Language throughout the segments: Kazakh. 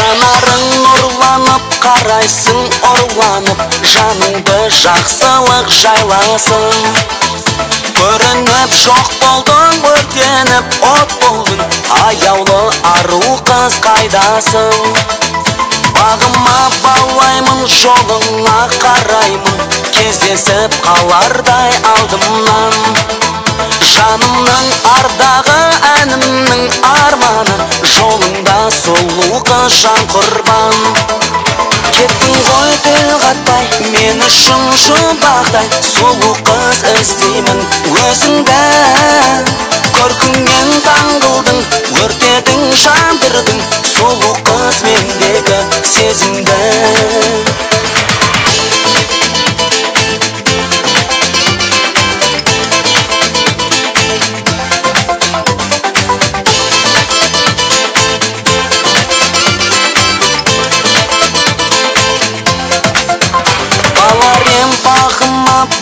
жанарың нұрланып қарайсың ұрланып жаныңды жақсылық жайласын. Көрініп жоқ болдың өртеніп от болдың аяулы ару қыз қайдасың? Бағыма балаймын жолыңа қараймын кездесіп қалардай алдымнан. Жанымның ардағы арманы сұлу жан құрбан. Кеттің ғой тіл қатпай мен үшін жұмбақтай. Сұлу қыз іздеймін өзіңді.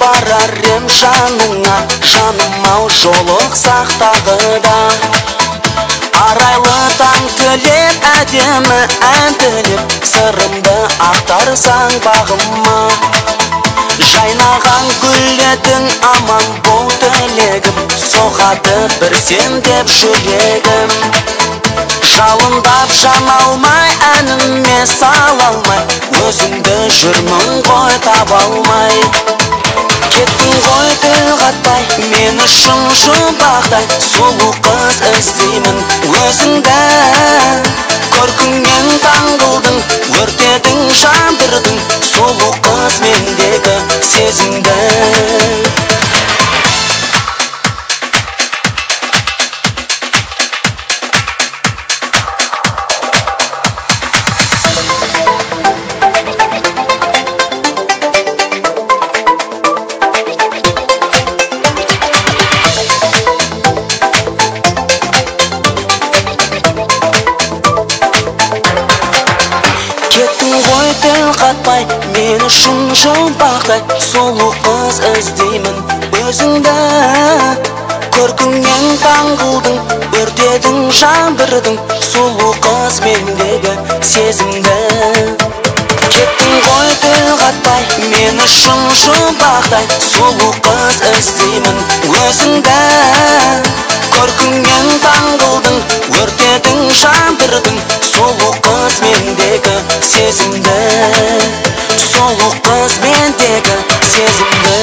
Барар ем жаныңа Жаным ау жолықсақ тағы да Арайлы таң тілеп әдемі ән тілеп Сырымды ақтарсаң бағыма. Жайнаған гүл едің аман бол тілегім Соғады бір сен деп жүрегім. Жалындап жана алмай әніме сала алмай өзіңді жүрмін ғой таба алмай. Тіл қатпай мен үшін жұмбақтай. Сұлу қыз іздеймін өзіңді. Көркіңнен таң қылдың өртедің жандырдың. Сұлу қыз мендегі сезімді. Кеттің ғой тіл қатпай мен үшін жұмбақтай сұлу қыз іздеймін өзіңді. Көркіңнен таң қылдың өртедің жандырдың сұлу қыз мендегі сезімді. Кеттің ғой тіл қатпай мен үшін жұмбақтай сұлу қыз іздеймін өзіңді. Көркіңнен таң қылдың өртедің жандырдың сұлу қыз мендегі сезімді сұлу қыз мендегі сезімді